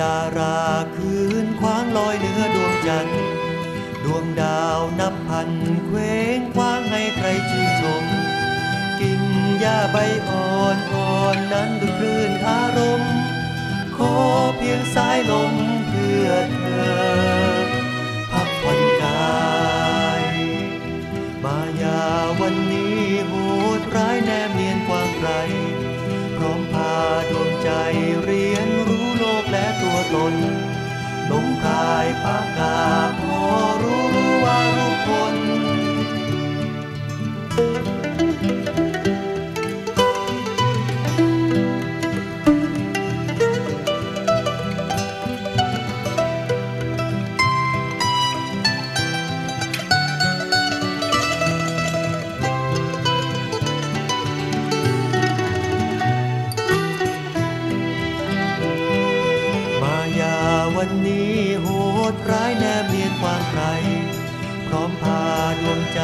ดาราคืนคว้างลอยเหนือดวงจันทร์ ดวงดาวนับพันเคว้งคว้างให้ใครชื่นชม กินหญ้าใบอ่อนอ่อนนั้นดูคลื่นอารมณ์ ขอเพียงสายลมเพื่อเธอ พักผ่อนกาย มายาวันนี้โหดร้ายแนมนี ลงกายปากกาพอรู้รู้ว่ารู้คน วันนี้โหดร้ายแนบเนียนความไกลพร้อมพาดวงใจ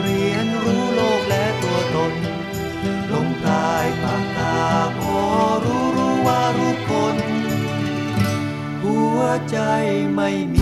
เรียนรู้โลกและตัวตนลงกายปากตาพอรู้รู้ว่ารู้คน หัวใจไม่มี